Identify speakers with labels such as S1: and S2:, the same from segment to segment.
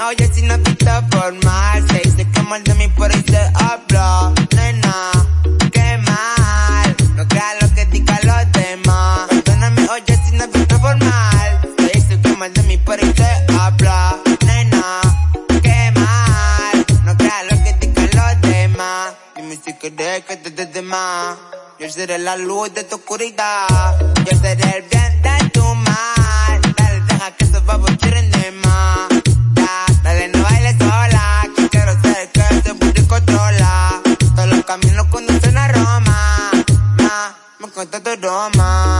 S1: oye si no te formal. Se que mal de mí por ahí se habla. Nena, qué mal. No creas lo que digan los demás. Perdóname, oye si no te formal. Se dice que mal de mí por ahí se habla. Nena, qué mal. No creas lo que digan los demás. Dime si quieres que te dé de más. Yo seré la luz de tu oscuridad. Ma, me cuenta tu Roma.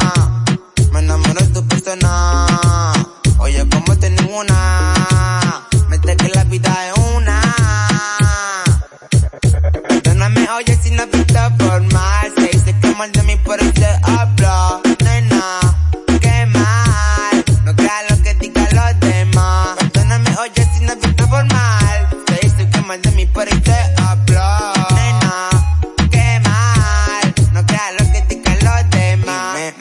S1: Me enamoro de tu persona. Oye, como te ninguna. Mete que la vida es una. Perdóname, oye, si no te formal. Se dice que mal de mí por ahí se habla. Nena, qué mal. No creas lo que digan los demás. Perdóname, oye, si no te formal. Se dice que mal de mí por ahí se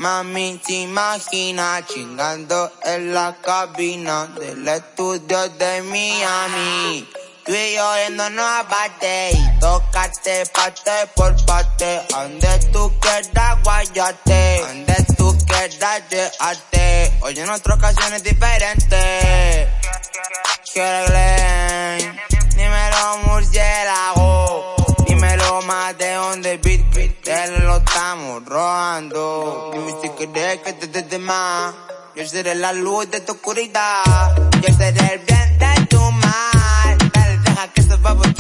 S1: mami, te imaginas chingando en la cabina del estudio de Miami. Tú y yo yéndonos aparte y tocarte parte por parte. Donde tú quieras guayate, donde tú quieras llevarte. Oye, en otras ocasiones diferentes. Quiero de donde beat, te lo estamos robando. Dime si quieres que te dé de más. Yo seré la luz de tu oscuridad. Yo seré el bien de tu mal. Dale, deja que tiren de más.